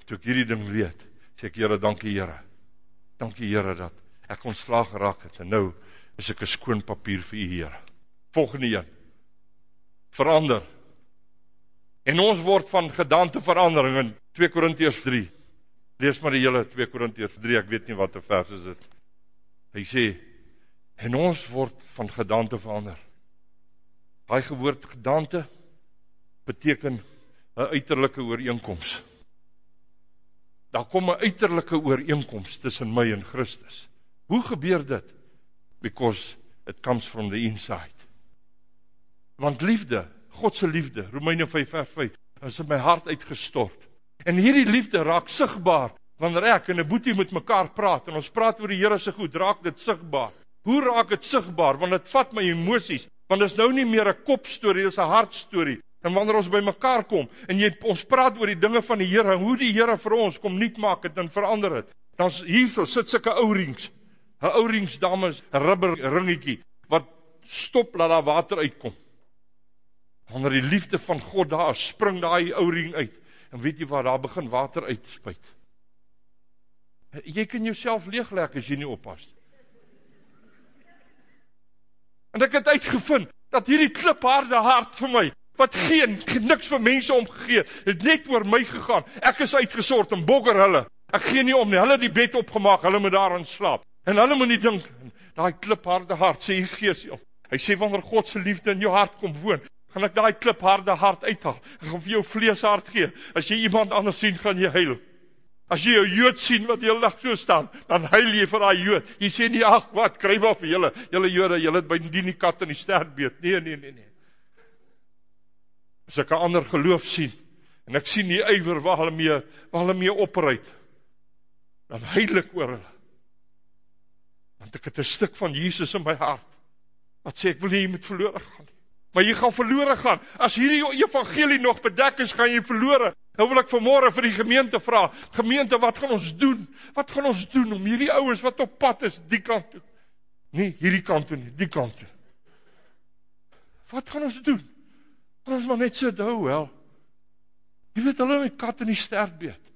Toe ek hierdie ding weet, sê ek Here, dankie Here. Dankie Here dat ek ontslaag geraak het en nou is ek 'n skoon papier vir U Here. Volgende een. Verander En ons word van gedante verandering in 2 Korintiërs 3. Lees maar die hele 2 Korintiërs 3, ek weet nie wat 'n vers is dit. Hy sê en ons word van gedagte verander. Daai gewoord gedagte beteken 'n uiterlike ooreenkoms. Daar kom 'n uiterlike ooreenkoms tussen my en Christus. Hoe gebeur dit? Because it comes from the inside. Want liefde, God se liefde, Romeine 5 vers 5, is in my hart uitgestort. En hierdie liefde raak sigbaar wanneer ek en 'n boetie met mekaar praat en ons praat oor die Here se goed, raak dit sigbaar. Hoe raak dit sigbaar? Want dit vat my emosies, want dit is nou nie meer 'n kopstorie, dit is 'n hartstorie. En wanneer ons by mekaar kom en jy ons praat oor die dinge van die Here, hoe die Here vir ons kom nuut maak het en verander dit. Dan hierso sit sulke ou rings. 'n Ou rings dames, rubber ringetjie wat stop laat daar water uitkom. Wanneer die liefde van God daar spring daai ou ring uit. En weet jy waar daar begin water uitspuit? Jy kan jouself leeglek as jy nie oppas nie. En ek het uitgevind dat hierdie klipharde hart vir my wat geen niks vir mense omgegee het net oor my gegaan. Ek is uitgesort en bogger hulle. Ek gee nie om nie. Hulle die bed opgemaak. Hulle moet daarin slaap. En hulle moet nie dink daai klipharde hart sê die Gees hom. Hy sê wanneer God se liefde in jou hart kom woon, gaan ek daai klipharde hart uithaal. Ek gaan vir jou vleeshart gee. As jy iemand anders sien, gaan jy huil. As jy 'n Jood sien wat heel dag so staan, dan huil jy vir daai Jood. Jy sê nie ag wat kry maar vir julle, julle Jode, julle het by die nie kat in die sterbeet. Nee, nee, nee, nee. As ek 'n ander geloof sien en ek sien die ywer waar hulle mee waar hulle mee opruit, dan huil ek oor hulle. Want ek het 'n stuk van Jesus in my hart wat sê ek wil nie jy moet verlore gaan nie. Maar jy gaan verlore gaan. As hierdie evangelie nog bedek is, gaan jy verlore. Nou wil ek vanmôre vir die gemeente vra, gemeente, wat gaan ons doen? Wat gaan ons doen om hierdie ouens wat op pad is die kant toe? Nee, hierdie kant toe nie, die kant toe. Wat gaan ons doen? Gaan ons maar net sit hou wel. Jy weet hulle met kat in die sterfbeet.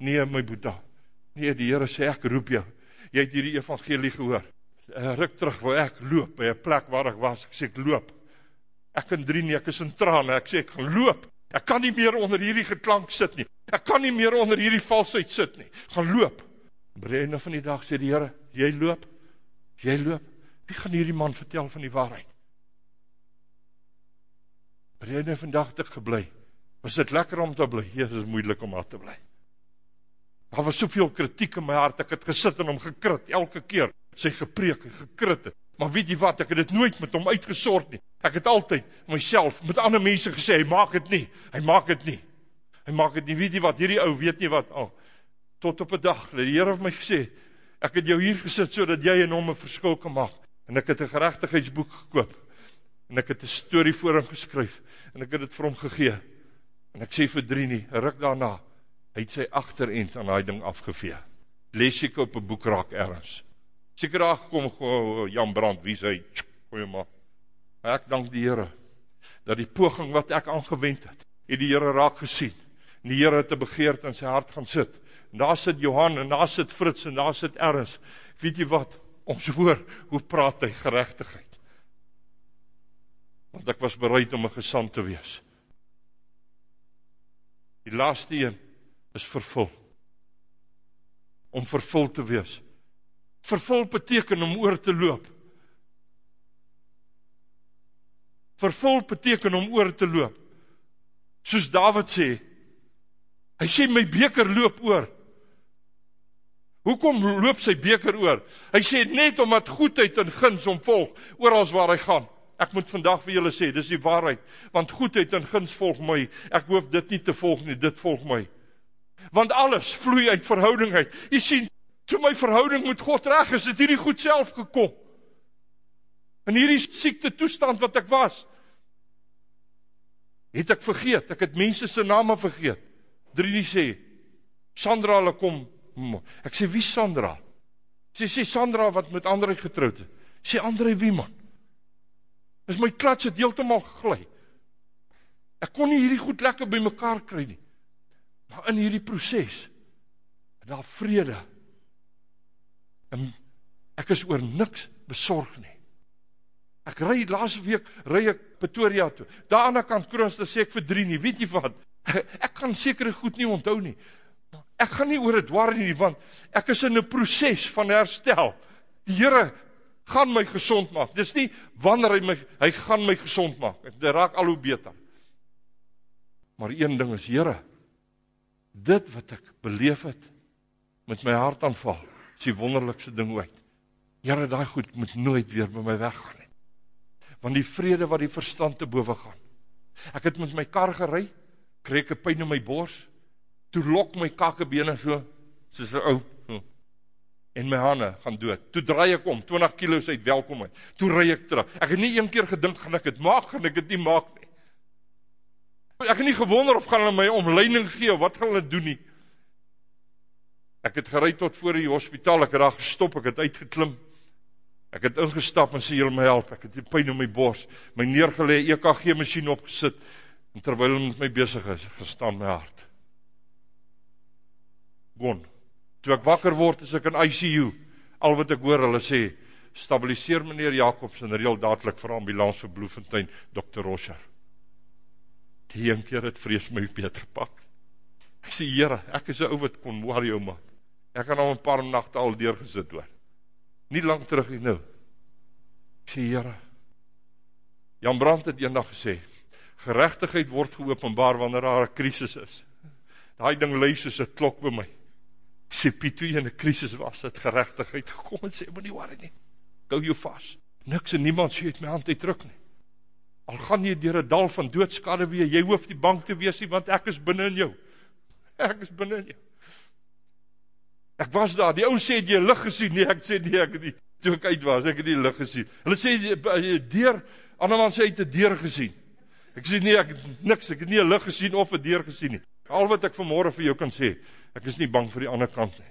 Nee, my boeta. Nee, die Here sê ek roep jou. Jy het hierdie evangelie gehoor. Ruk terug waar ek loop by 'n plek waar ek was. Ek sê ek loop. Ek kan drie nie, ek is in trane. Ek sê ek gaan loop. Ek kan nie meer onder hierdie geklank sit nie. Ek kan nie meer onder hierdie valsheid sit nie. Gaan loop. By die einde van die dag sê die Here, jy loop. Jy loop. Wie gaan hierdie man vertel van die waarheid? By die einde van die dag het ek gebly. Was dit lekker om te bly? Ja, dit is moeilik om aan te bly. Daar was soveel kritiek in my hart. Ek het gesit en hom gekrit elke keer. Sy gepreek en gekrit het. Maar weet jy wat, ek het dit nooit met hom uitgesort nie. Ek het altyd myself met ander mense gesê, hy maak dit nie. Hy maak dit nie. Hy maak dit nie. Weet jy wat, hierdie ou weet nie wat al. Tot op 'n dag, die Here het my gesê, ek het jou hier gesit sodat jy en hom 'n verskil kan maak. En ek het 'n geregtigheidsboek gekoop. En ek het 'n storie vir hom geskryf en ek het dit vir hom gegee. En ek sê vir Drini, ruk daarna, hy het sy agterend aan daai ding afgevee. Lees ek op 'n boek raak erns. Seker daar kom Jan Brand, wie sê, goeie maar. Ek dank die Here dat die poging wat ek aangewend het, het die Here raak gesien. En die Here het 'n begeerte in sy hart gaan sit. En daar sit Johan en daar sit Fritz en daar sit Ernst. Weet jy wat? Ons hoor hoe praat hy geregtigheid. Want ek was bereid om 'n gesant te wees. Die laaste een is vervul. Om vervul te wees. Vervul beteken om oor te loop. Vervul beteken om oor te loop. Soos Dawid sê. Hy sê my beker loop oor. Hoekom loop sy beker oor? Hy sê net omdat goedheid en guns hom volg oral waar hy gaan. Ek moet vandag vir julle sê, dis die waarheid, want goedheid en guns volg my. Ek hoef dit nie te volg nie, dit volg my. Want alles vloei uit verhouding uit. Jy sien, toe my verhouding met God reg is, het hierdie goed self gekom. In hierdie siekte toestand wat ek was, het ek vergeet, ek het mense se name vergeet. Drie sê, Sandra hulle kom. Ek sê wie Sandra? Sy sê Sandra wat met Andre getroud het. Sê Andre wie man? Is my klats het heeltemal gegly. Ek kon nie hierdie goed lekker bymekaar kry nie. Maar in hierdie proses daar vrede En ek is oor niks besorg nie. Ek ry laas week ry ek Pretoria toe. Daar aan die kant Kroonste sê ek vir 3 nie. Weet jy wat? [LAUGHS] Ek kan sekere goed nie onthou nie. Ek gaan nie oor het waar nie, want ek is in een proces van herstel. Die Heere gaan my gezond maak. Dit is nie wanneer hy my, hy gaan my gezond maak. Dit raak al hoe beter. Maar een ding is, Heere, dit wat ek beleef het, met my hart aanval, is die wonderlikste ding ooit. Heere, die goed moet nooit weer by my weggaan nie. Want die vrede wat die verstand te boven gaan. Ek het met my kar gerei, kreeg ek pijn in my bors, toe lok my kakebene so, soos een ou, hm, en my hane gaan dood. Toe draai ek om, 20 kilo's uit welkom uit. Toe rui ek terug. Ek het nie een keer gedink, gaan ek het maak, gaan ek het nie maak. Ek het nie gewonder of gaan hulle my omleiding gee, of wat gaan hulle doen nie. Ek het gery tot voor die hospitaal, ek het daar gestop, ek het uitgeklim, ek het ingestap en sê, jy my help, ek het die pijn in my bors, my neergelee EKG machine opgesit, en terwijl hy met my bezig is, gestaan my hart. Gon, toe ek wakker word, is ek in ICU, al wat ek hoor, hulle sê, stabiliseer meneer Jacobs, en reel dadelijk vir ambulance vir Bloefontein, Dr. Roscher. Die een keer het vrees my beter pak. Ek sê, Heere, ek is een ou wat kon waar jou man. Ek kan al een paar nachte al deurgezit hoor. Nie lang terug nie nou. Ek sê, Heere, Jan Brandt het een dag gesê, gerechtigheid word geopenbaar wanneer daar een krisis is. Die ding lees soos het klok by my. Ek sê, Piet, toe jy in een krisis was, het gerechtigheid gekom en sê, moet nie waar nie. Kou jou vast. Niks en niemand sê het my hand uitdruk nie. Al gaan jy dier een dal van doodskade weer, jy hoef die bank te wees nie, want ek is binnen jou. [LAUGHS] Ek is binnen jou. Ek was daar, die oud sê, jy licht gesien? Nee, ek sê, nee, ek het nie. Toe ek uit was, ek het die licht gesien. Hulle sê, deur, ander man sê, het die deur gesien. Ek sê, nee, ek niks, ek het nie een licht gesien of een deur gesien nie. Al wat ek vanmorgen vir jou kan sê, ek is nie bang vir die ander kant nie.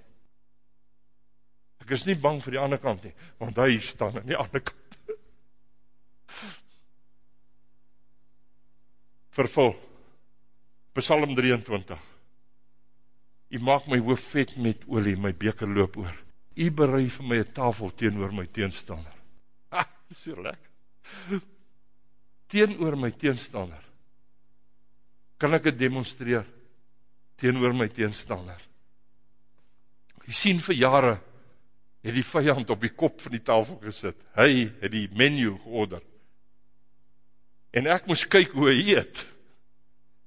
Ek is nie bang vir die ander kant nie, want hy staan aan die ander kant. [LAUGHS] vervul. Psalm 23. U maak my hoof vet met olie, my beker loop oor. U berei vir my 'n tafel teenoor my teenstander. [LAUGHS] Ha, so lekker. Teenoor my teenstander. Kan ek dit demonstreer teenoor my teenstander? Jy sien vir jare het die vyand op die kop van die tafel gesit. Hy het die menu georder en ek moes kyk hoe hy eet,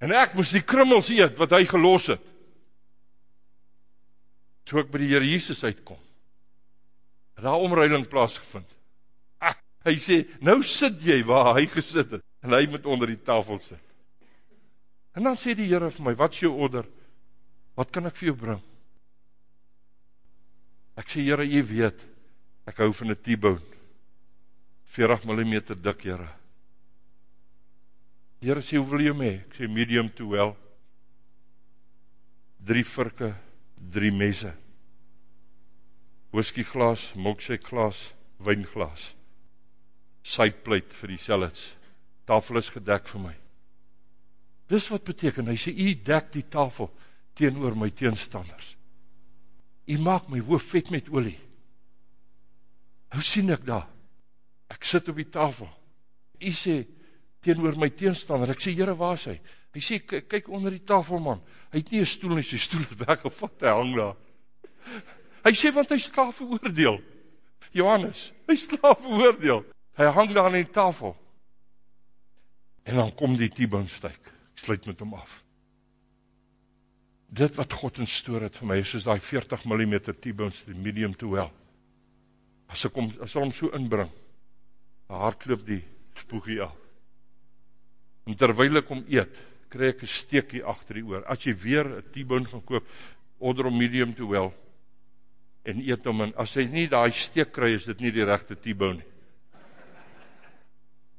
en ek moes die krummels eet, wat hy gelos het, toe ek by die Heer Jesus uitkom, en daar omruiling plaasgevind, ah, hy sê, nou sit jy waar hy gesit het, en hy moet onder die tafel sit, en dan sê die Heer vir my, wat is jou order, wat kan ek vir jou bring, ek sê, Heer, jy weet, ek hou van die T-bone, 40 mm dik, Heer, Heere sê, hoe wil jy mee? Ek sê, medium to well. Drie virke, drie messe. Whisky glas, milkshake glas, wijnglas. Sideplate vir die salads. Tafel is gedek vir my. Dis wat beteken, hy sê, jy dek die tafel teenoor my teenstanders. Jy maak my hoof vet met olie. Hoe sien ek daar? Ek sit op die tafel. Jy sê, teenoor my teenstander. Ek sê, Here, waar is hy? Hy sê, kyk onder die tafel man. Hy het nie 'n stoel nie, sy stoel het weggevat, hy hang daar. Hy sê want hy slaaf veroordeel. Johannes, hy slaaf veroordeel. Hy hang daar aan die tafel. En dan kom die T-bone steak. Ek sluit met hom af. Dit wat God instoor het vir my, is soos die 40 mm T-bone steak, medium to well. As ek hom, as ek hom so inbring, hardloop die spoegie af. En terwyl ek hom eet, kry ek 'n steekie agter die oor. As jy weer 'n T-bone gaan koop, order hom medium to well en eet hom en as jy nie daai steek kry, is dit nie die regte T-bone nie.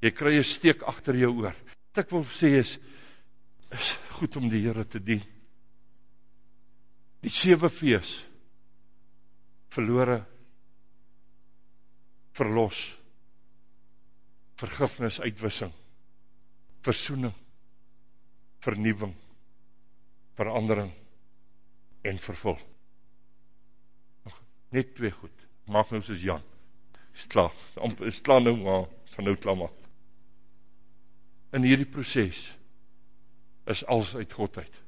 Jy kry 'n steek agter jou oor. Wat ek wil sê is is goed om die Here te dien. Die sewe fees verlore verlos vergifnis uitwissing versoening, vernieuwing, verandering en vervul. Net twee goed, maak nou soos Jan, is klaar nou maar, van nou klaar maak. In hierdie proces, is als uit God uit.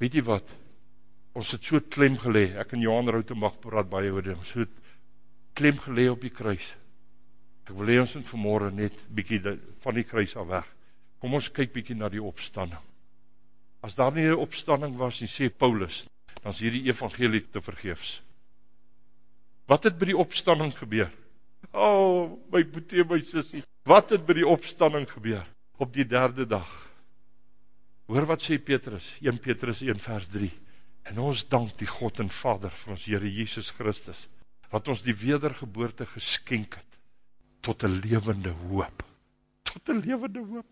Weet jy wat? Ons het so klem gelê, ek en Johan Route mag praat baie oor dit, so klem gelê op die kruis. Ek wil ons moet vanmôre net bietjie van die kruis af weg. Kom ons kyk bietjie na die opstanding. As daar nie 'n opstanding was nie, sê Paulus, dan is hierdie evangelie te vergeefs. Wat het by die opstanding gebeur? O, oh, my boetie, my sussie, wat het by die opstanding gebeur op die derde dag? Hoor wat sê Petrus, 1 Petrus 1 vers 3. En ons dank die God en Vader van ons Here Jesus Christus wat ons die wedergeboorte geskenk het tot 'n lewende hoop. Tot 'n lewende hoop.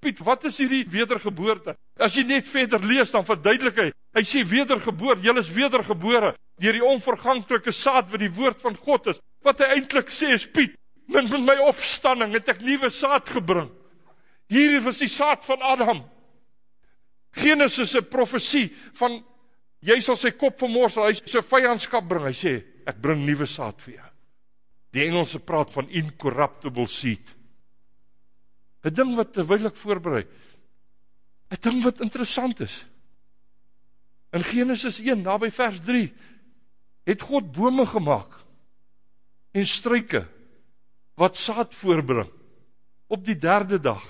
Piet, wat is hierdie wedergeboorte? As jy net verder lees dan verduidelik hy. Hy sê wedergeboor, jy is wedergebore deur die onverganklike saad wat die woord van God is. Wat hy eintlik sê is Piet, met my opstanding het ek nuwe saad gebring. Hierdie was die saad van Adam. Genesis 'n profesie van jy sal sy kop vermorsel, hy sy vyandskap bring. Hy sê ek bring nuwe saad vir jou. Die Engelse praat van incorruptible seed. 'n Ding wat terwyl ek voorberei. 'n Ding wat interessant is. In Genesis 1 naby vers 3 het God bome gemaak en struike wat saad voorbring op die derde dag.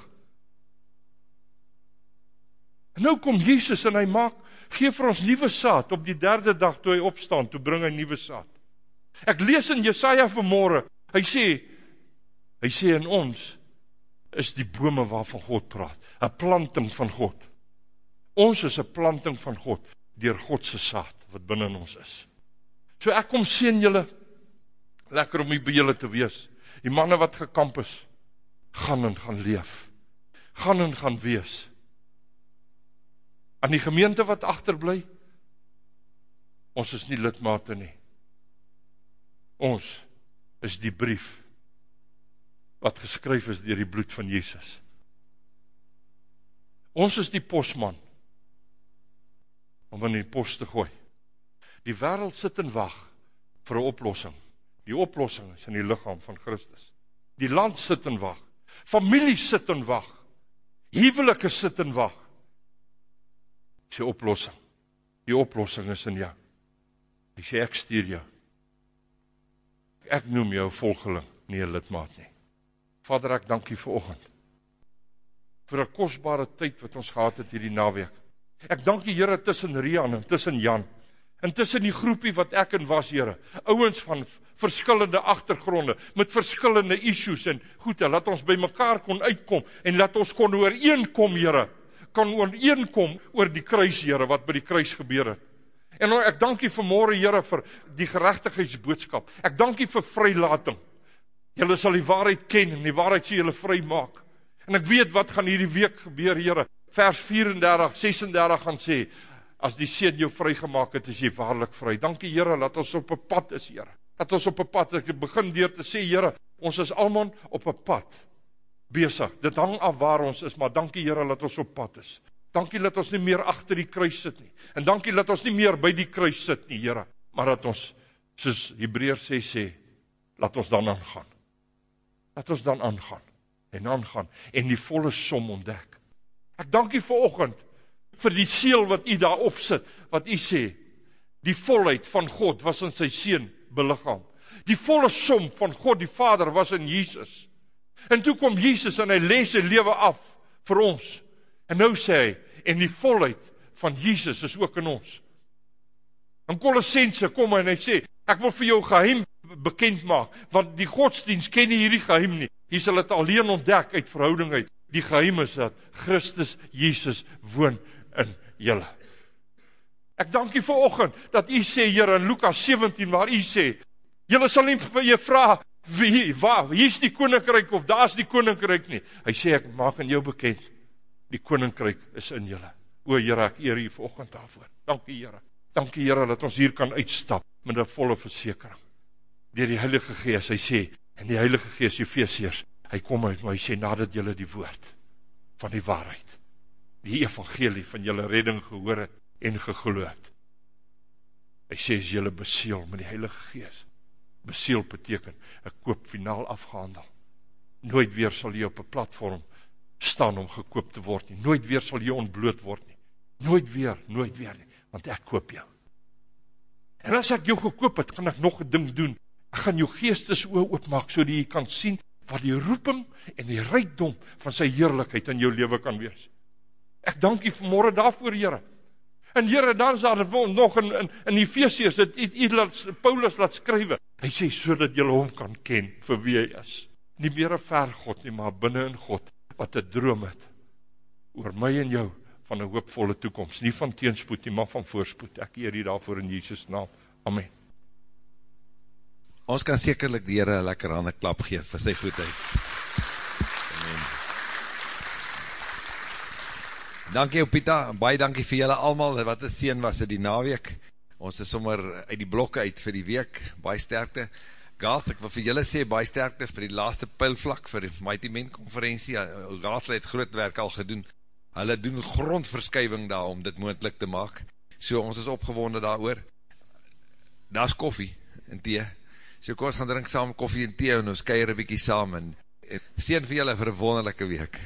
En nou kom Jesus en hy maak gee vir ons nuwe saad op die derde dag toe hy opstaan, toe bring hy nuwe saad. Ek lees in Jesaja vanmôre, hy sê hy sê in ons is die bome waarvan God praat, 'n planting van God. Ons is 'n planting van God deur God se saad wat binne in ons is. So ek kom seën julle lekker om hier by julle te wees. Die manne wat gekamp is, gaan en gaan leef. Gaan en gaan wees aan die gemeente wat agterbly. Ons is nie lidmate nie. Ons is die brief wat geskryf is deur die bloed van Jesus. Ons is die posman om in die pos te gooi. Die wêreld sit en wag vir 'n oplossing. Die oplossing is in die liggaam van Christus. Die land sit en wag. Familie sit en wag. Huwelike sit en wag sy oplossing. Die oplossing is in jou. Hy sê ek stuur jou. Ek noem jou volgeling, nie 'n lidmaat nie. Vader, ek dank U vir oggend. vir 'n kosbare tyd wat ons gehad het hierdie naweek. Ek dank U Here tussen Rian en tussen Jan en tussen die groepie wat ek in was, Here. Ouens van verskillende agtergronde met verskillende issues en goeie, laat ons by mekaar kon uitkom en laat ons kon ooreenkom, Here kan ooreenkom oor die kruis, Here, wat by die kruis gebeur het. En nou ek dank U vanmôre, Here, vir die geregtigheidsboodskap. Ek dank U vir vrylating. Julle sal die waarheid ken en die waarheid sal julle vrymaak. En ek weet wat gaan hierdie week gebeur, Here. Vers 34, 36 gaan sê as die seun jou vrygemaak het, is jy waarlik vry. Dankie Here dat ons op 'n pad is, Here. Dat ons op 'n pad is. Ek begin deur te sê, Here, ons is almal op 'n pad besig. Dit hang af waar ons is, maar dankie Here dat ons op pad is. Dankie dat ons nie meer agter die kruis sit nie. En dankie dat ons nie meer by die kruis sit nie, Here, maar dat ons soos Hebreërs sê sê, laat ons dan aangaan. Laat ons dan aangaan en aangaan en die volle som ontdek. Ek dankie vir oggend vir die seël wat u daar opsit, wat u sê die volheid van God was in sy seun beliggaam. Die volle som van God die Vader was in Jesus. En toe kom Jesus en hy lê sy lewe af vir ons. En nou sê hy en die volheid van Jesus is ook in ons. In Kolossense kom hy en hy sê ek wil vir jou geheim bekend maak want die godsdiens ken nie hierdie geheim nie. Jy sal dit alleen ontdek uit verhouding uit. Die geheim is dat Christus Jesus woon in julle. Ek dank U vir oggend dat U sê Here in Lukas 17 waar U sê julle sal nie vir jou vra wie waar hier's die koninkryk of daar's die koninkryk nie. Hy sê ek maak aan jou bekend die koninkryk is in julle. O Here, ek eer U vanoggend daarvoor. Dankie Here. Dankie Here dat ons hier kan uitstap met 'n volle versekering. Deur die Heilige Gees, hy sê, en die Heilige Gees Efesiërs, hy kom uit my sê nadat julle die woord van die waarheid, die evangelie van julle redding gehoor het en geglo het. Hy sê as julle beseël met die Heilige Gees, Besiel beteken 'n koop finaal afgehandel. Nooit weer sal jy op 'n platform staan om gekoop te word nie. Nooit weer sal jy ontbloot word nie. Nooit weer, nooit weer nie, want ek koop jou. En as ek jou gekoop het, kan ek nog 'n ding doen. Ek gaan jou geestes oë oopmaak sodat jy kan sien wat die roeping en die rykdom van sy heerlikheid in jou lewe kan wees. Ek dank U vanmôre daarvoor, Here. En Here, dan is daar nog in in, in Efesiërs dit U laat Paulus laat skrywe. Hy sê sodat jy hom kan ken vir wie hy is. Nie meer 'n ver God nie, maar binne in God wat 'n droom het oor my en jou van 'n hoopvolle toekoms, nie van teenspoed nie, maar van voorspoed. Ek eer U daarvoor in Jesus naam. Amen. Ons kan sekerlik die Here 'n lekker hande klap gee vir sy voetheid. Amen. Dankie Opita, baie dankie vir julle almal. Wat 'n seën was dit die naweek. Ons is sommer uit die blokke uit vir die week. Baie sterkte. Gath, ek wil vir julle sê baie sterkte vir die laaste pylvlak vir die Mighty Men konferensie. Gath het groot werk al gedoen. Hulle doen grondverskuiving daar om dit moontlik te maak. So ons is opgewonde daaroor. Daar's koffie en tee. So kom ons gaan drink saam koffie en thee en ons kuier 'n bietjie saam en seën vir julle vir 'n wonderlike week.